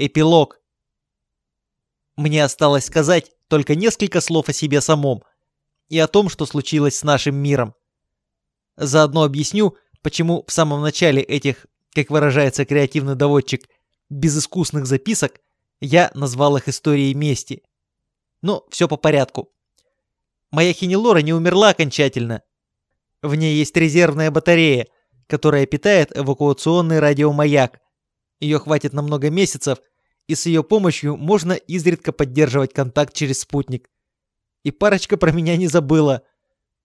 Эпилог. Мне осталось сказать только несколько слов о себе самом и о том, что случилось с нашим миром. Заодно объясню, почему в самом начале этих, как выражается креативный доводчик, безыскусных записок я назвал их историей мести. Но все по порядку. Моя хинелора не умерла окончательно. В ней есть резервная батарея, которая питает эвакуационный радиомаяк. Ее хватит на много месяцев, и с ее помощью можно изредка поддерживать контакт через спутник. И парочка про меня не забыла.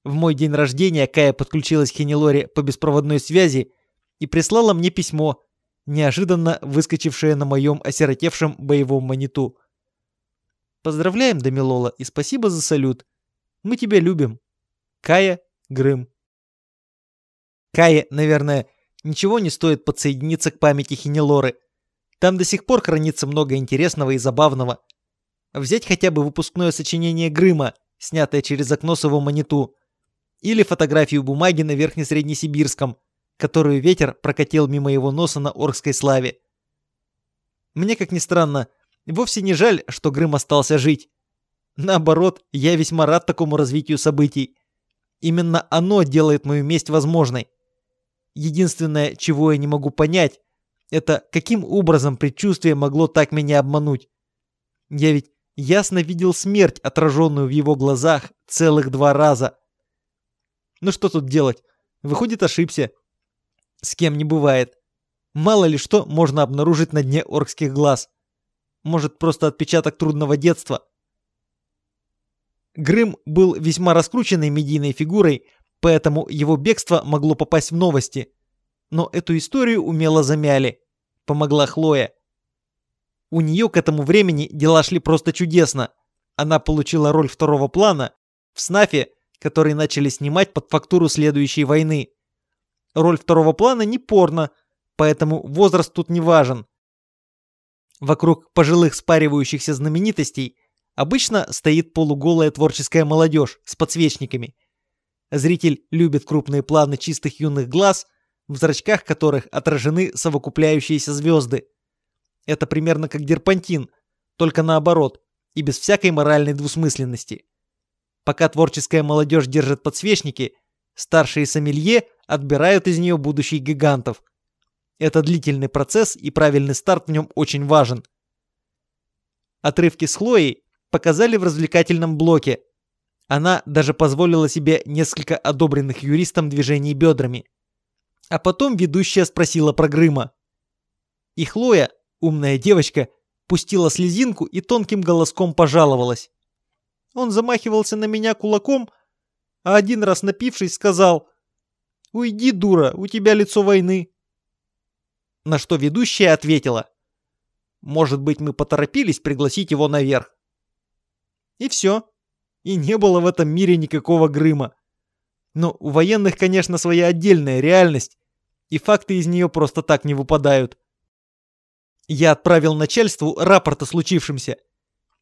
В мой день рождения Кая подключилась к Хенелоре по беспроводной связи и прислала мне письмо, неожиданно выскочившее на моем осиротевшем боевом маниту. Поздравляем, Дамилола, и спасибо за салют. Мы тебя любим. Кая Грым. Кае, наверное, ничего не стоит подсоединиться к памяти Хинелоры. Там до сих пор хранится много интересного и забавного. Взять хотя бы выпускное сочинение Грыма, снятое через окно с его маниту. Или фотографию бумаги на Верхнесреднесибирском, которую ветер прокатил мимо его носа на Оркской славе. Мне, как ни странно, вовсе не жаль, что Грым остался жить. Наоборот, я весьма рад такому развитию событий. Именно оно делает мою месть возможной. Единственное, чего я не могу понять, это каким образом предчувствие могло так меня обмануть. Я ведь ясно видел смерть, отраженную в его глазах, целых два раза. Ну что тут делать? Выходит, ошибся. С кем не бывает. Мало ли что можно обнаружить на дне оркских глаз. Может, просто отпечаток трудного детства. Грым был весьма раскрученной медийной фигурой, поэтому его бегство могло попасть в новости. Но эту историю умело замяли. Помогла Хлоя. У нее к этому времени дела шли просто чудесно. Она получила роль второго плана в СНАФе, который начали снимать под фактуру следующей войны. Роль второго плана не порно, поэтому возраст тут не важен. Вокруг пожилых спаривающихся знаменитостей обычно стоит полуголая творческая молодежь с подсвечниками – Зритель любит крупные планы чистых юных глаз, в зрачках которых отражены совокупляющиеся звезды. Это примерно как дерпантин, только наоборот, и без всякой моральной двусмысленности. Пока творческая молодежь держит подсвечники, старшие сомелье отбирают из нее будущих гигантов. Это длительный процесс, и правильный старт в нем очень важен. Отрывки с Хлоей показали в развлекательном блоке – она даже позволила себе несколько одобренных юристом движений бедрами. А потом ведущая спросила про Грыма. И Хлоя, умная девочка, пустила слезинку и тонким голоском пожаловалась. Он замахивался на меня кулаком, а один раз напившись сказал «Уйди, дура, у тебя лицо войны». На что ведущая ответила «Может быть, мы поторопились пригласить его наверх». И все. И не было в этом мире никакого Грыма. Но у военных, конечно, своя отдельная реальность, и факты из нее просто так не выпадают. Я отправил начальству рапорт о случившемся,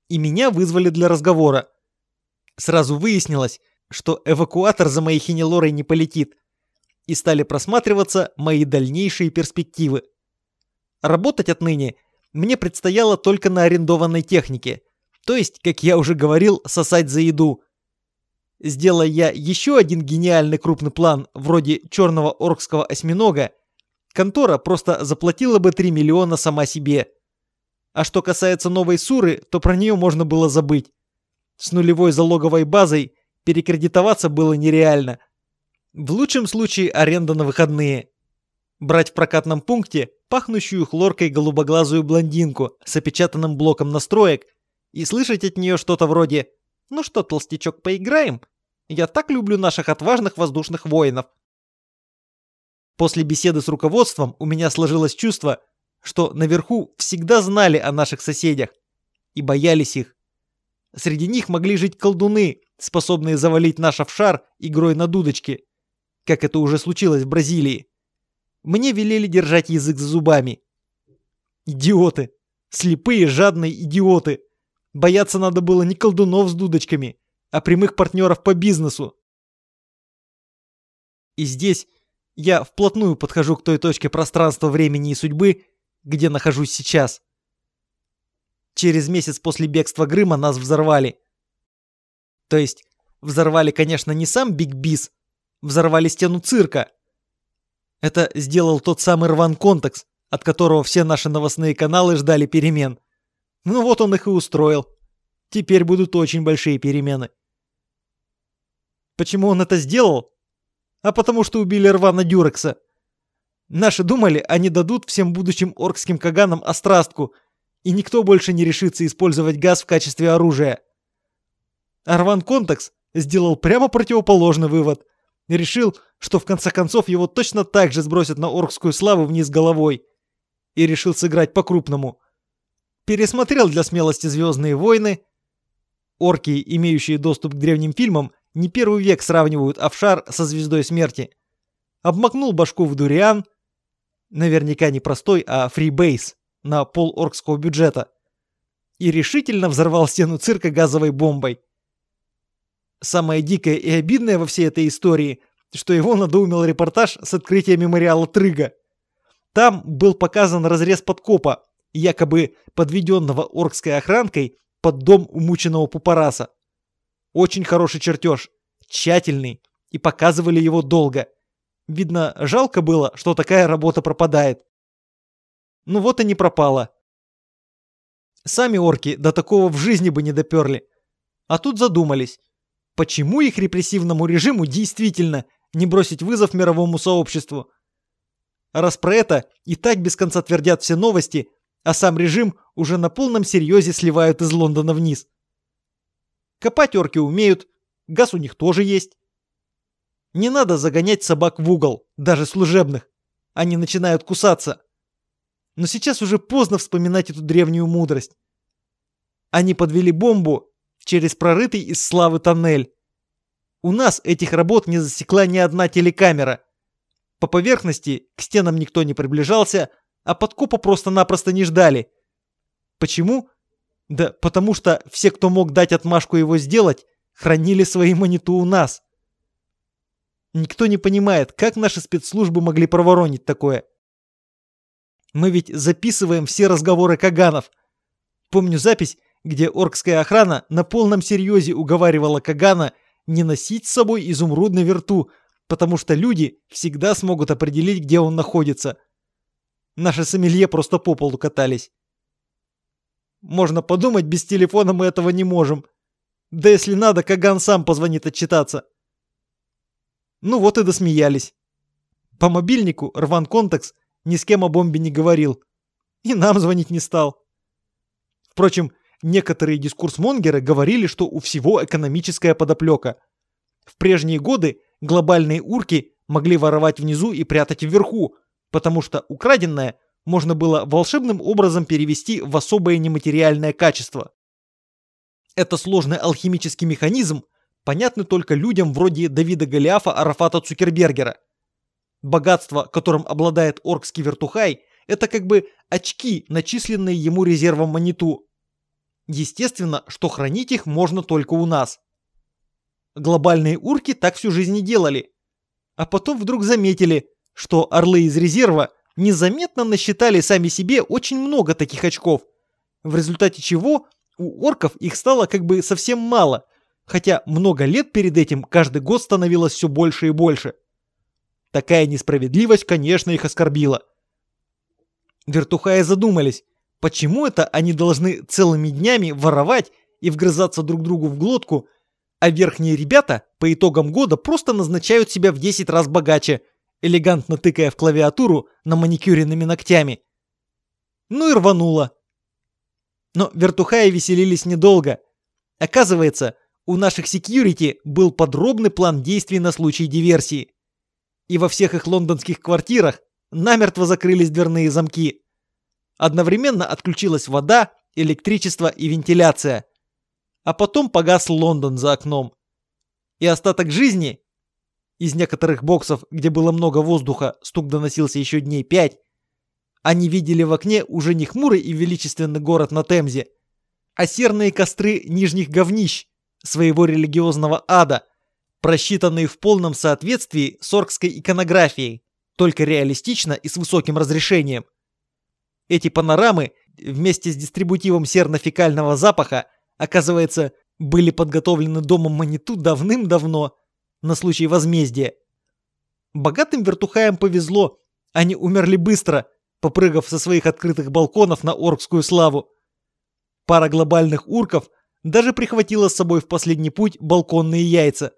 и меня вызвали для разговора. Сразу выяснилось, что эвакуатор за моей хинелорой не полетит, и стали просматриваться мои дальнейшие перспективы. Работать отныне мне предстояло только на арендованной технике – то есть, как я уже говорил, сосать за еду. Сделая я еще один гениальный крупный план, вроде черного оркского осьминога, контора просто заплатила бы 3 миллиона сама себе. А что касается новой Суры, то про нее можно было забыть. С нулевой залоговой базой перекредитоваться было нереально. В лучшем случае аренда на выходные. Брать в прокатном пункте пахнущую хлоркой голубоглазую блондинку с опечатанным блоком настроек – и слышать от нее что-то вроде «Ну что, толстячок, поиграем? Я так люблю наших отважных воздушных воинов». После беседы с руководством у меня сложилось чувство, что наверху всегда знали о наших соседях и боялись их. Среди них могли жить колдуны, способные завалить наш офшар игрой на дудочке, как это уже случилось в Бразилии. Мне велели держать язык за зубами. Идиоты! Слепые, жадные идиоты! Бояться надо было не колдунов с дудочками, а прямых партнеров по бизнесу. И здесь я вплотную подхожу к той точке пространства, времени и судьбы, где нахожусь сейчас. через месяц после бегства Грыма нас взорвали. То есть, взорвали, конечно, не сам Биг Бис, взорвали стену цирка. Это сделал тот самый Рван Контекс, от которого все наши новостные каналы ждали перемен. Ну вот он их и устроил. Теперь будут очень большие перемены. Почему он это сделал? А потому что убили Рвана Дюрекса. Наши думали, они дадут всем будущим оркским каганам острастку, и никто больше не решится использовать газ в качестве оружия. Арван Контекс сделал прямо противоположный вывод. Решил, что в конце концов его точно так же сбросят на оркскую славу вниз головой. И решил сыграть по-крупному. Пересмотрел для смелости «Звездные войны». Орки, имеющие доступ к древним фильмам, не первый век сравнивают Офшар со Звездой Смерти. Обмакнул башку в дуриан. Наверняка не простой, а фрибейс на пол оркского бюджета. И решительно взорвал стену цирка газовой бомбой. Самое дикое и обидное во всей этой истории, что его надоумил репортаж с открытия мемориала Трыга. Там был показан разрез подкопа, якобы подведенного оркской охранкой под дом умученного Пупараса. Очень хороший чертеж, тщательный, и показывали его долго. Видно, жалко было, что такая работа пропадает. Ну вот и не пропала. Сами орки до такого в жизни бы не доперли. А тут задумались, почему их репрессивному режиму действительно не бросить вызов мировому сообществу? Раз про это и так без конца твердят все новости, а сам режим уже на полном серьезе сливают из Лондона вниз. Копать орки умеют, газ у них тоже есть. Не надо загонять собак в угол, даже служебных. Они начинают кусаться. Но сейчас уже поздно вспоминать эту древнюю мудрость. Они подвели бомбу через прорытый из славы тоннель. У нас этих работ не засекла ни одна телекамера. По поверхности к стенам никто не приближался, а подкопа просто-напросто не ждали. Почему? Да потому что все, кто мог дать отмашку его сделать, хранили свои маниту у нас. Никто не понимает, как наши спецслужбы могли проворонить такое. Мы ведь записываем все разговоры Каганов. Помню запись, где оркская охрана на полном серьезе уговаривала Кагана не носить с собой изумрудный верту, потому что люди всегда смогут определить, где он находится. Наши сомелье просто по полу катались. Можно подумать, без телефона мы этого не можем. Да если надо, Каган сам позвонит отчитаться. Ну вот и досмеялись. По мобильнику Рван Контекс ни с кем о бомбе не говорил. И нам звонить не стал. Впрочем, некоторые дискурсмонгеры говорили, что у всего экономическая подоплека. В прежние годы глобальные урки могли воровать внизу и прятать вверху, потому что украденное можно было волшебным образом перевести в особое нематериальное качество. Это сложный алхимический механизм, понятный только людям вроде Давида Голиафа Арафата Цукербергера – Богатство, которым обладает оркский вертухай, это как бы очки, начисленные ему резервом маниту. Естественно, что хранить их можно только у нас. Глобальные урки так всю жизнь и делали. А потом вдруг заметили, что орлы из резерва незаметно насчитали сами себе очень много таких очков, в результате чего у орков их стало как бы совсем мало, хотя много лет перед этим каждый год становилось все больше и больше. Такая несправедливость, конечно, их оскорбила. Вертухаи задумались, почему это они должны целыми днями воровать и вгрызаться друг другу в глотку, а верхние ребята по итогам года просто назначают себя в 10 раз богаче, элегантно тыкая в клавиатуру на маникюренными ногтями. Ну и рвануло. Но вертухаи веселились недолго. Оказывается, у наших секьюрити был подробный план действий на случай диверсии и во всех их лондонских квартирах намертво закрылись дверные замки. Одновременно отключилась вода, электричество и вентиляция. А потом погас Лондон за окном. И остаток жизни, из некоторых боксов, где было много воздуха, стук доносился еще дней пять, они видели в окне уже не хмурый и величественный город на Темзе, а серные костры нижних говнищ своего религиозного ада – просчитанные в полном соответствии с оркской иконографией, только реалистично и с высоким разрешением. Эти панорамы вместе с дистрибутивом серно-фекального запаха, оказывается, были подготовлены домом Маниту давным-давно, на случай возмездия. Богатым вертухаям повезло, они умерли быстро, попрыгав со своих открытых балконов на оркскую славу. Пара глобальных урков даже прихватила с собой в последний путь балконные яйца.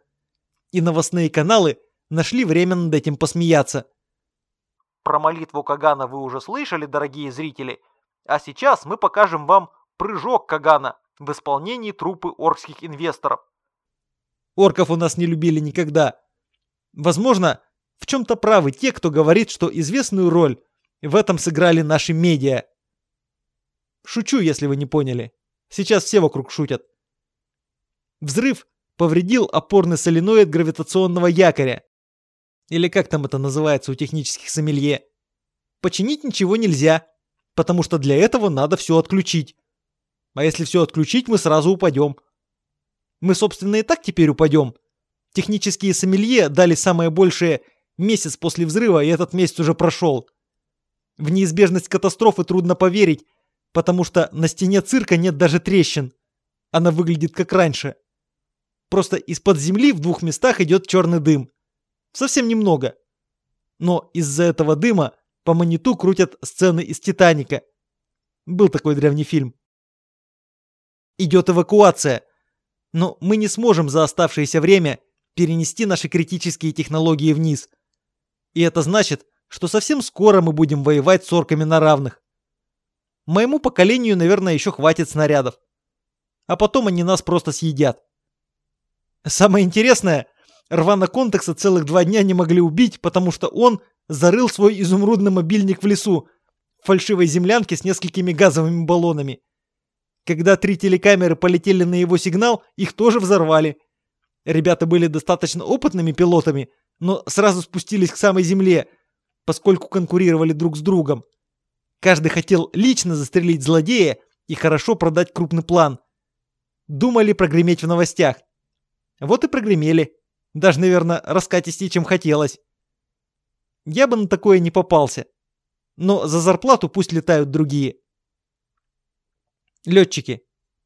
И новостные каналы нашли время над этим посмеяться. Про молитву Кагана вы уже слышали, дорогие зрители? А сейчас мы покажем вам прыжок Кагана в исполнении трупы оркских инвесторов. Орков у нас не любили никогда. Возможно, в чем-то правы те, кто говорит, что известную роль в этом сыграли наши медиа. Шучу, если вы не поняли. Сейчас все вокруг шутят. Взрыв повредил опорный соленоид гравитационного якоря. Или как там это называется у технических сомелье. Починить ничего нельзя, потому что для этого надо все отключить. А если все отключить, мы сразу упадем. Мы, собственно, и так теперь упадем. Технические сомелье дали самое большее месяц после взрыва, и этот месяц уже прошел. В неизбежность катастрофы трудно поверить, потому что на стене цирка нет даже трещин. Она выглядит как раньше. Просто из-под земли в двух местах идет черный дым. Совсем немного. Но из-за этого дыма по мониту крутят сцены из «Титаника». Был такой древний фильм. Идет эвакуация. Но мы не сможем за оставшееся время перенести наши критические технологии вниз. И это значит, что совсем скоро мы будем воевать с орками на равных. Моему поколению, наверное, еще хватит снарядов. А потом они нас просто съедят. Самое интересное, Рвана Контекса целых два дня не могли убить, потому что он зарыл свой изумрудный мобильник в лесу, в фальшивой землянке с несколькими газовыми баллонами. Когда три телекамеры полетели на его сигнал, их тоже взорвали. Ребята были достаточно опытными пилотами, но сразу спустились к самой земле, поскольку конкурировали друг с другом. Каждый хотел лично застрелить злодея и хорошо продать крупный план. Думали прогреметь в новостях. Вот и прогремели. Даже, наверное, раскатистее, чем хотелось. Я бы на такое не попался. Но за зарплату пусть летают другие. Летчики,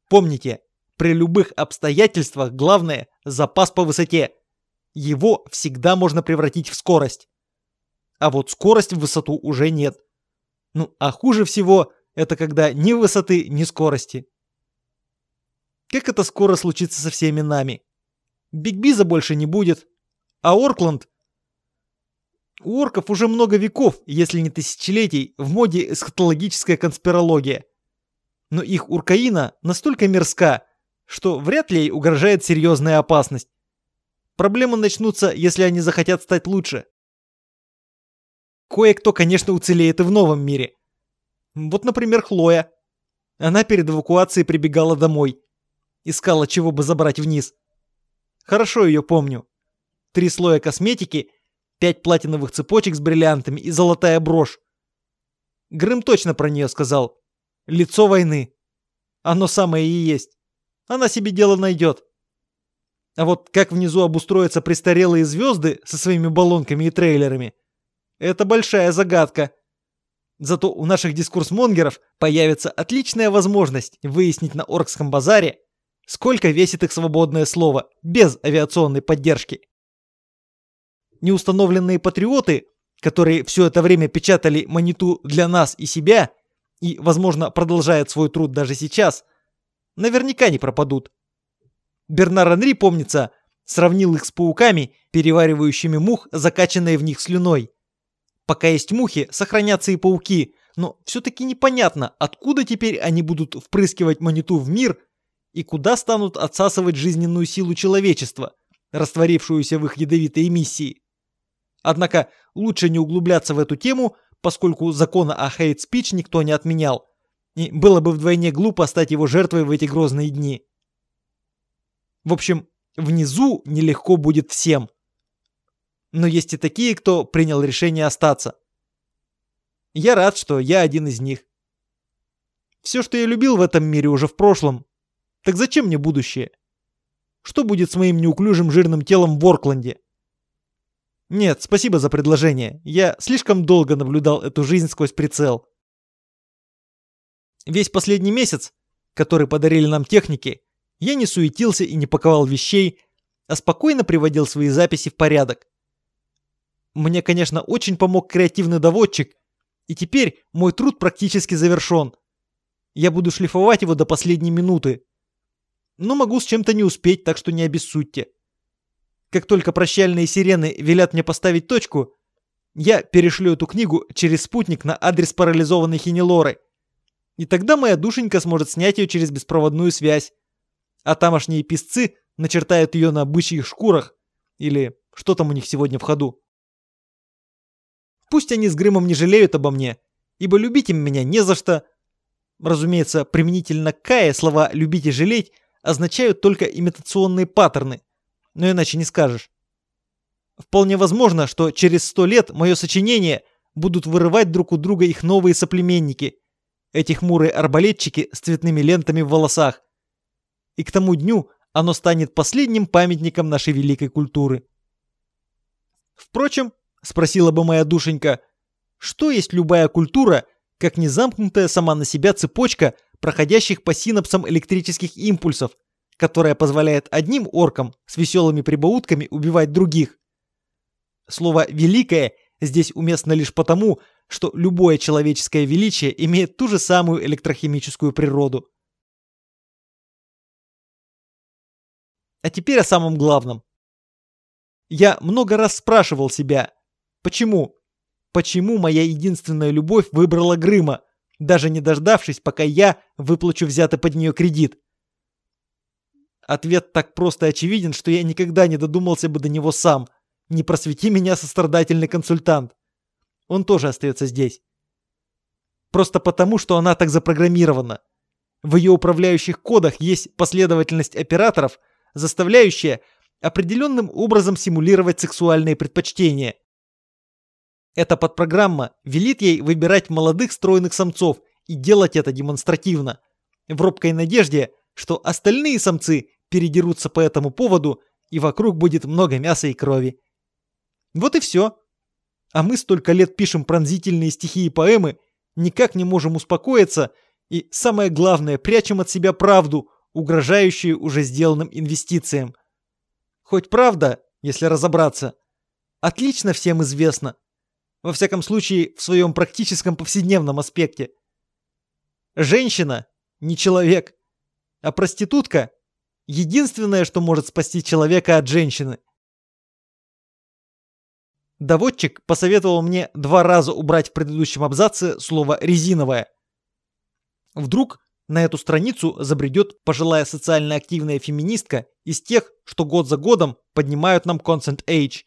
помните, при любых обстоятельствах главное – запас по высоте. Его всегда можно превратить в скорость. А вот скорость в высоту уже нет. Ну, а хуже всего – это когда ни высоты, ни скорости. Как это скоро случится со всеми нами? Бигбиза больше не будет. А Оркланд... У орков уже много веков, если не тысячелетий, в моде эсхатологическая конспирология. Но их уркаина настолько мерзка, что вряд ли ей угрожает серьезная опасность. Проблемы начнутся, если они захотят стать лучше. Кое-кто, конечно, уцелеет и в новом мире. Вот, например, Хлоя. Она перед эвакуацией прибегала домой. Искала, чего бы забрать вниз. Хорошо ее помню. Три слоя косметики, пять платиновых цепочек с бриллиантами и золотая брошь. Грым точно про нее сказал. Лицо войны. Оно самое и есть. Она себе дело найдет. А вот как внизу обустроятся престарелые звезды со своими баллонками и трейлерами, это большая загадка. Зато у наших дискурсмонгеров появится отличная возможность выяснить на Оркском базаре, Сколько весит их свободное слово, без авиационной поддержки? Неустановленные патриоты, которые все это время печатали маниту для нас и себя, и, возможно, продолжают свой труд даже сейчас, наверняка не пропадут. Бернар Анри, помнится, сравнил их с пауками, переваривающими мух, закачанные в них слюной. Пока есть мухи, сохранятся и пауки, но все-таки непонятно, откуда теперь они будут впрыскивать маниту в мир, и куда станут отсасывать жизненную силу человечества, растворившуюся в их ядовитой эмиссии. Однако лучше не углубляться в эту тему, поскольку закона о хейт-спич никто не отменял, и было бы вдвойне глупо стать его жертвой в эти грозные дни. В общем, внизу нелегко будет всем. Но есть и такие, кто принял решение остаться. Я рад, что я один из них. Все, что я любил в этом мире, уже в прошлом, так зачем мне будущее? Что будет с моим неуклюжим жирным телом в Оркленде? Нет, спасибо за предложение. Я слишком долго наблюдал эту жизнь сквозь прицел. Весь последний месяц, который подарили нам техники, я не суетился и не паковал вещей, а спокойно приводил свои записи в порядок. Мне, конечно, очень помог креативный доводчик, и теперь мой труд практически завершен. Я буду шлифовать его до последней минуты. Но могу с чем-то не успеть, так что не обессудьте. Как только прощальные сирены велят мне поставить точку, я перешлю эту книгу через спутник на адрес парализованной Хинелоры. И тогда моя душенька сможет снять ее через беспроводную связь. А тамошние писцы начертают ее на бычьих шкурах. Или что там у них сегодня в ходу. Пусть они с Грымом не жалеют обо мне, ибо любить им меня не за что. Разумеется, применительно к Кае слова «любить» и «жалеть» означают только имитационные паттерны, но иначе не скажешь. Вполне возможно, что через сто лет мое сочинение будут вырывать друг у друга их новые соплеменники, эти хмурые арбалетчики с цветными лентами в волосах. И к тому дню оно станет последним памятником нашей великой культуры. Впрочем, спросила бы моя душенька, что есть любая культура, как не замкнутая сама на себя цепочка проходящих по синапсам электрических импульсов, которая позволяет одним оркам с веселыми прибаутками убивать других. Слово «великое» здесь уместно лишь потому, что любое человеческое величие имеет ту же самую электрохимическую природу. А теперь о самом главном. Я много раз спрашивал себя, почему? Почему моя единственная любовь выбрала Грыма, даже не дождавшись, пока я выплачу взятый под нее кредит? Ответ так просто очевиден, что я никогда не додумался бы до него сам. Не просвети меня, сострадательный консультант. Он тоже остается здесь. Просто потому, что она так запрограммирована. В ее управляющих кодах есть последовательность операторов, заставляющая определенным образом симулировать сексуальные предпочтения. Эта подпрограмма велит ей выбирать молодых стройных самцов и делать это демонстративно, в робкой надежде, что остальные самцы передерутся по этому поводу, и вокруг будет много мяса и крови. Вот и все. А мы столько лет пишем пронзительные стихи и поэмы, никак не можем успокоиться и, самое главное, прячем от себя правду, угрожающую уже сделанным инвестициям. Хоть правда, если разобраться, отлично всем известна. Во всяком случае, в своем практическом повседневном аспекте. Женщина не человек, а проститутка Единственное, что может спасти человека от женщины. Доводчик посоветовал мне два раза убрать в предыдущем абзаце слово «резиновое». Вдруг на эту страницу забредет пожилая социально активная феминистка из тех, что год за годом поднимают нам Consent Age.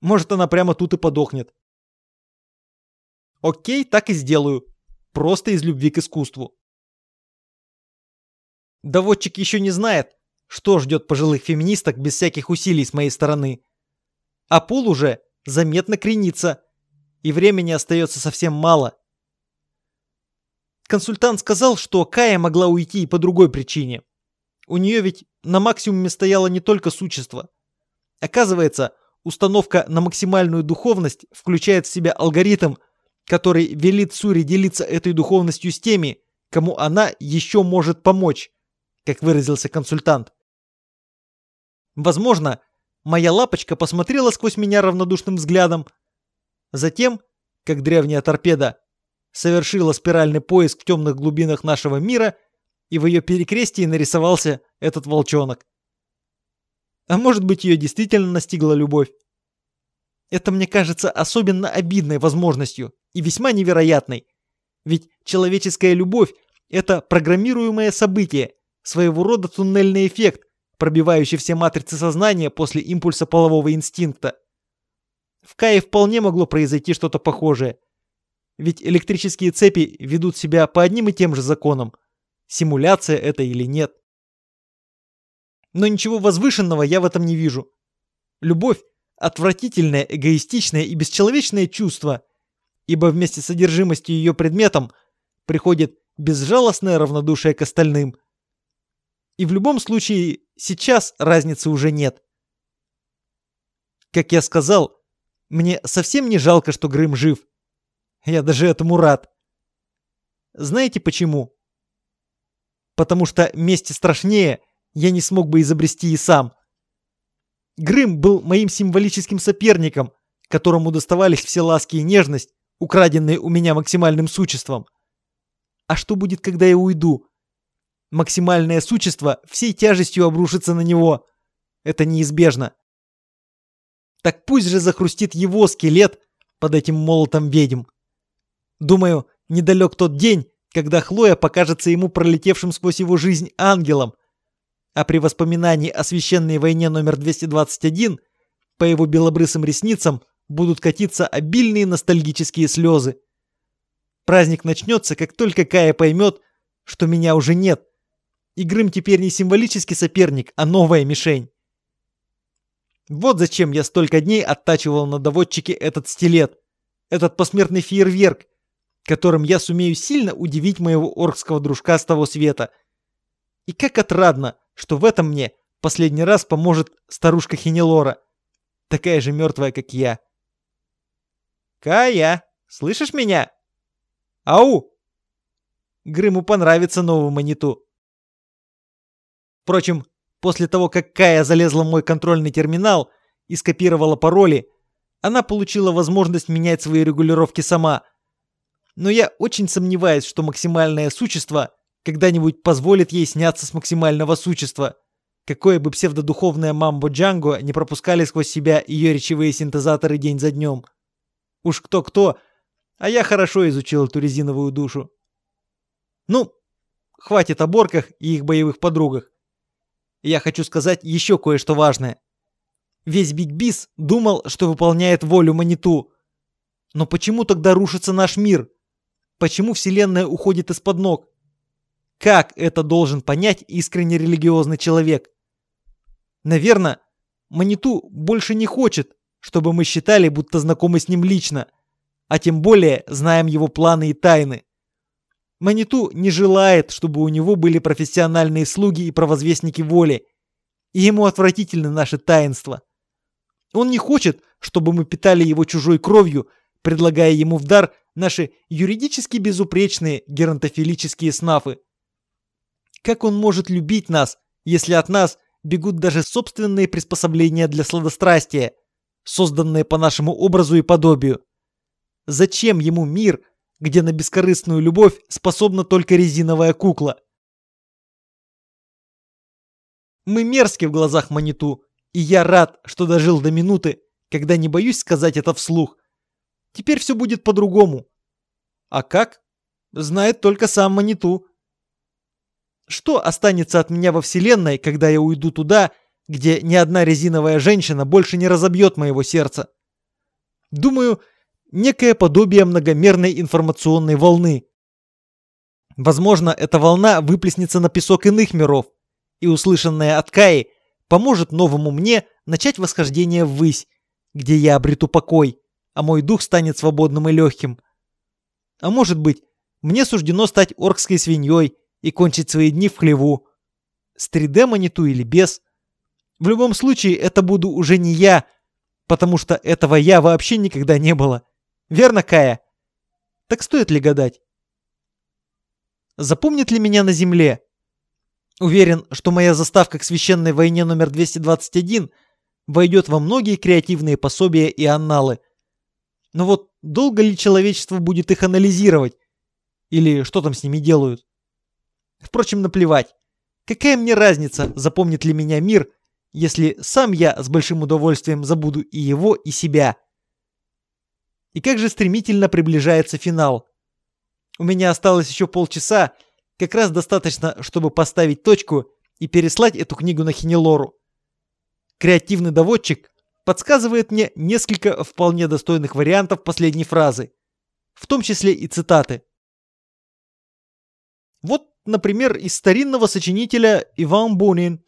Может, она прямо тут и подохнет. Окей, так и сделаю. Просто из любви к искусству. Доводчик еще не знает, что ждет пожилых феминисток без всяких усилий с моей стороны? А пол уже заметно кренится, и времени остается совсем мало. Консультант сказал, что Кая могла уйти и по другой причине. У нее ведь на максимуме стояло не только существо. Оказывается, установка на максимальную духовность включает в себя алгоритм, который велит Сури делиться этой духовностью с теми, кому она еще может помочь, как выразился консультант. Возможно, моя лапочка посмотрела сквозь меня равнодушным взглядом. Затем, как древняя торпеда, совершила спиральный поиск в темных глубинах нашего мира, и в ее перекрестии нарисовался этот волчонок. А может быть, ее действительно настигла любовь. Это мне кажется особенно обидной возможностью и весьма невероятной. Ведь человеческая любовь – это программируемое событие, своего рода туннельный эффект, пробивающий все матрицы сознания после импульса полового инстинкта. В Кае вполне могло произойти что-то похожее. Ведь электрические цепи ведут себя по одним и тем же законам. Симуляция это или нет. Но ничего возвышенного я в этом не вижу. Любовь – отвратительное, эгоистичное и бесчеловечное чувство, ибо вместе с содержимостью ее предметом приходит безжалостное равнодушие к остальным – и в любом случае, сейчас разницы уже нет. Как я сказал, мне совсем не жалко, что Грым жив. Я даже этому рад. Знаете почему? потому что мести страшнее я не смог бы изобрести и сам. Грым был моим символическим соперником, которому доставались все ласки и нежность, украденные у меня максимальным существом. А что будет, когда я уйду? Максимальное существо всей тяжестью обрушится на него. Это неизбежно. Так пусть же захрустит его скелет под этим молотом ведьм. Думаю, недалек тот день, когда Хлоя покажется ему пролетевшим сквозь его жизнь ангелом, а при воспоминании о священной войне номер 221 по его белобрысым ресницам будут катиться обильные ностальгические слезы. Праздник начнется, как только Кая поймет, что меня уже нет, и Грым теперь не символический соперник, а новая мишень. Вот зачем я столько дней оттачивал на доводчике этот стилет, этот посмертный фейерверк, которым я сумею сильно удивить моего оркского дружка с того света. И как отрадно, что в этом мне последний раз поможет старушка Хинелора, такая же мертвая, как я. «Кая, слышишь меня?» «Ау!» Грыму понравится новый маниту. Впрочем, после того, как Кая залезла в мой контрольный терминал и скопировала пароли, она получила возможность менять свои регулировки сама. Но я очень сомневаюсь, что максимальное существо когда-нибудь позволит ей сняться с максимального существа. Какое бы псевдодуховное мамбо-джанго не пропускали сквозь себя ее речевые синтезаторы день за днем. Уж кто-кто, а я хорошо изучил эту резиновую душу. Ну, хватит о борках и их боевых подругах. Я хочу сказать еще кое-что важное. Весь Биг Бис думал, что выполняет волю Маниту. Но почему тогда рушится наш мир? Почему Вселенная уходит из-под ног? Как это должен понять искренне религиозный человек? Наверное, Маниту больше не хочет, чтобы мы считали, будто знакомы с ним лично, а тем более знаем его планы и тайны. Маниту не желает, чтобы у него были профессиональные слуги и провозвестники воли, и ему отвратительны наши таинства. Он не хочет, чтобы мы питали его чужой кровью, предлагая ему в дар наши юридически безупречные геронтофилические снафы. Как он может любить нас, если от нас бегут даже собственные приспособления для сладострастия, созданные по нашему образу и подобию? Зачем ему мир, где на бескорыстную любовь способна только резиновая кукла? Мы мерзки в глазах Маниту, и я рад, что дожил до минуты, когда не боюсь сказать это вслух. Теперь все будет по-другому. А как? Знает только сам Маниту. Что останется от меня во Вселенной, когда я уйду туда, где ни одна резиновая женщина больше не разобьет моего сердца? Думаю, некое подобие многомерной информационной волны. Возможно, эта волна выплеснется на песок иных миров, и услышанное от Каи поможет новому мне начать восхождение ввысь, где я обрету покой, а мой дух станет свободным и легким. А может быть, мне суждено стать оркской свиньей и кончить свои дни в хлеву. С 3D-маниту или без. В любом случае, это буду уже не я, потому что этого я вообще никогда не было. Верно, Кая? Так стоит ли гадать? Запомнит ли меня на земле? Уверен, что моя заставка к священной войне номер 221 войдет во многие креативные пособия и анналы. Но вот долго ли человечество будет их анализировать? Или что там с ними делают? Впрочем, наплевать. Какая мне разница, запомнит ли меня мир, если сам я с большим удовольствием забуду и его, и себя. И как же стремительно приближается финал. У меня осталось еще полчаса, как раз достаточно, чтобы поставить точку и переслать эту книгу на Хинелору. Креативный доводчик подсказывает мне несколько вполне достойных вариантов последней фразы, в том числе и цитаты. Вот, например, из старинного сочинителя Иван Бунин,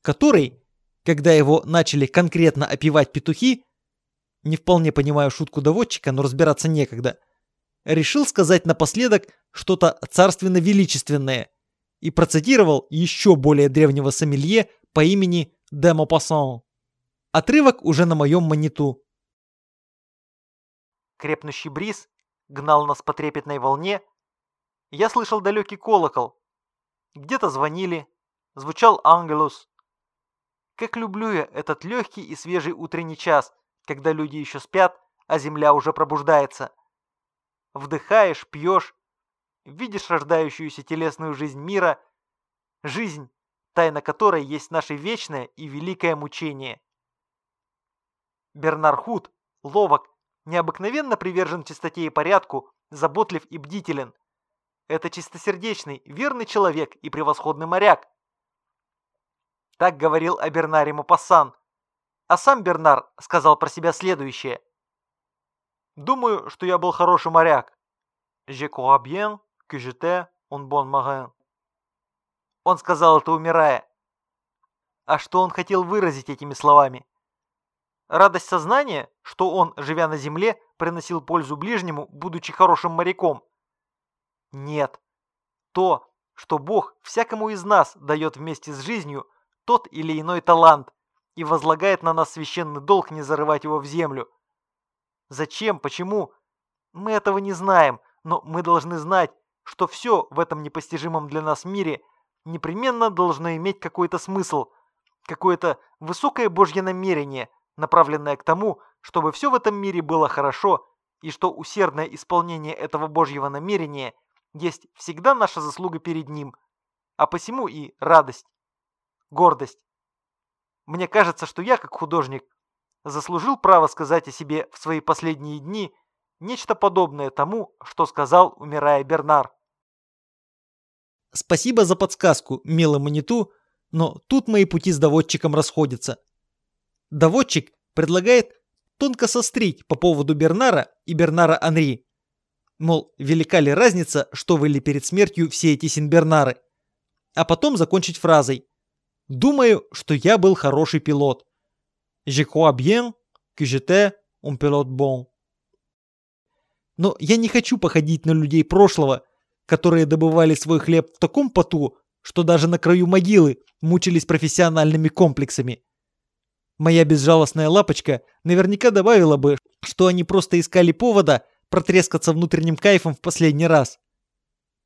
который, когда его начали конкретно опевать петухи, не вполне понимаю шутку доводчика, но разбираться некогда, решил сказать напоследок что-то царственно-величественное и процитировал еще более древнего сомелье по имени де Мопассан. Отрывок уже на моем маниту. Крепнущий бриз гнал нас по трепетной волне. Я слышал далекий колокол. где-то звонили, звучал ангелус. Как люблю я этот легкий и свежий утренний час, когда люди еще спят, а земля уже пробуждается. Вдыхаешь, пьешь, видишь рождающуюся телесную жизнь мира, жизнь, тайна которой есть наше вечное и великое мучение. Бернар Худ, ловок, необыкновенно привержен чистоте и порядку, заботлив и бдителен. Это чистосердечный, верный человек и превосходный моряк. Так говорил о Бернаре Мапассан. А сам Бернар сказал про себя следующее. «Думаю, что я был хороший моряк. Je crois bien que j'étais un bon marin». Он сказал это умирая. А что он хотел выразить этими словами? Радость сознания, что он, живя на земле, приносил пользу ближнему, будучи хорошим моряком? Нет. То, что Бог всякому из нас дает вместе с жизнью тот или иной талант и возлагает на нас священный долг не зарывать его в землю. Зачем, почему? Мы этого не знаем, но мы должны знать, что все в этом непостижимом для нас мире непременно должно иметь какой-то смысл, какое-то высокое Божье намерение, направленное к тому, чтобы все в этом мире было хорошо, и что усердное исполнение этого Божьего намерения есть всегда наша заслуга перед Ним, а посему и радость, гордость. Мне кажется, что я, как художник, заслужил право сказать о себе в свои последние дни нечто подобное тому, что сказал, умирая Бернар. Спасибо за подсказку, милый Маниту, но тут мои пути с доводчиком расходятся. Доводчик предлагает тонко сострить по поводу Бернара и Бернара Анри. Мол, велика ли разница, что выли перед смертью все эти Синбернары? А потом закончить фразой «Думаю, что я был хороший пилот». «Je crois bien que j'étais un pilote bon». Но я не хочу походить на людей прошлого, которые добывали свой хлеб в таком поту, что даже на краю могилы мучились профессиональными комплексами. Моя безжалостная лапочка наверняка добавила бы, что они просто искали повода протрескаться внутренним кайфом в последний раз.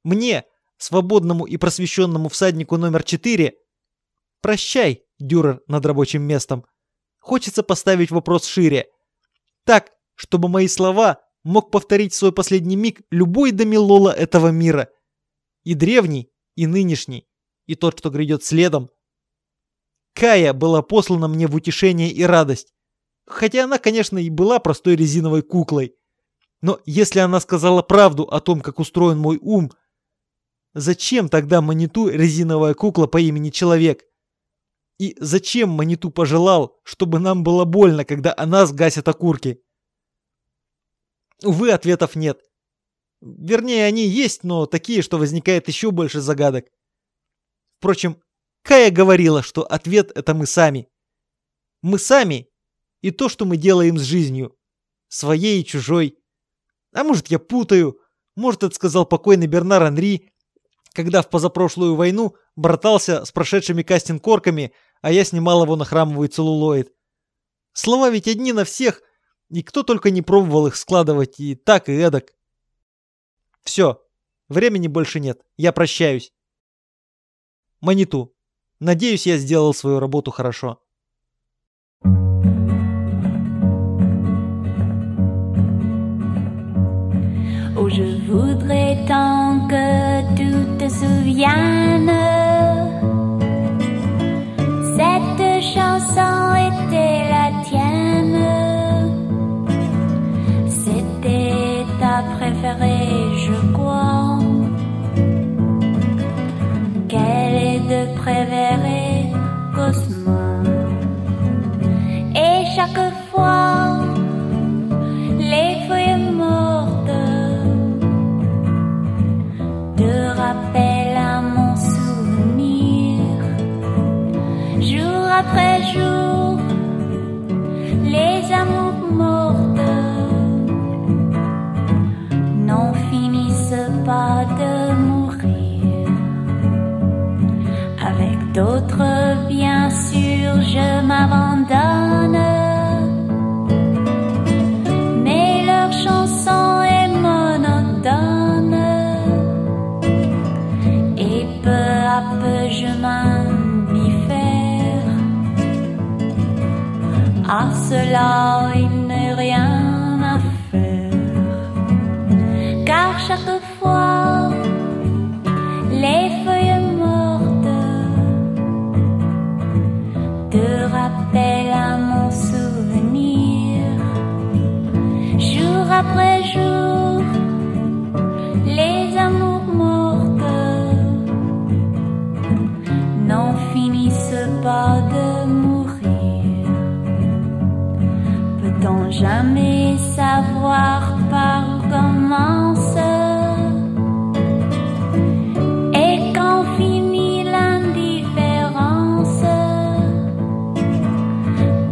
Мне, свободному и просвещенному всаднику номер 4, прощай, дюрер над рабочим местом, хочется поставить вопрос шире. Так, чтобы мои слова мог повторить свой последний миг любой домилола этого мира. И древний, и нынешний, и тот, что грядет следом, Кая была послана мне в утешение и радость. Хотя она, конечно, и была простой резиновой куклой. Но если она сказала правду о том, как устроен мой ум, зачем тогда Маниту резиновая кукла по имени Человек? И зачем Маниту пожелал, чтобы нам было больно, когда она сгасит окурки? Увы, ответов нет. Вернее, они есть, но такие, что возникает еще больше загадок. Впрочем, Кая говорила, что ответ – это мы сами. Мы сами и то, что мы делаем с жизнью. Своей и чужой. А может, я путаю. Может, это сказал покойный Бернар Анри, когда в позапрошлую войну братался с прошедшими кастинг-корками, а я снимал его на храмовый целлулоид. Слова ведь одни на всех, и кто только не пробовал их складывать и так, и эдак. Все, времени больше нет, я прощаюсь. Маниту. Надеюсь, я сделал свою работу хорошо. Oh, je voudrais tant souvienne. Cette chanson était la D'autres, bien sûr, je m'abandonne. Mais leur chanson est monotone. Et peu à peu, je m'indiffère. À cela, par où commence. Et quand finit l'indifférence,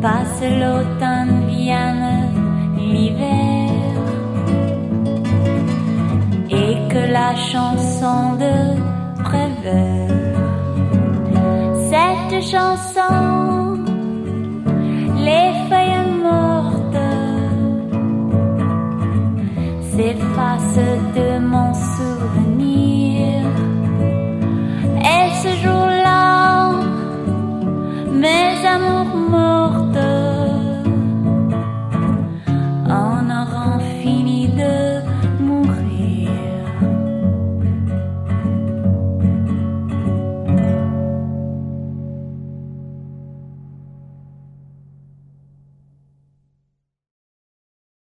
passe l'automne, vienne l'hiver. Et que la chanson de Prévert, cette chanson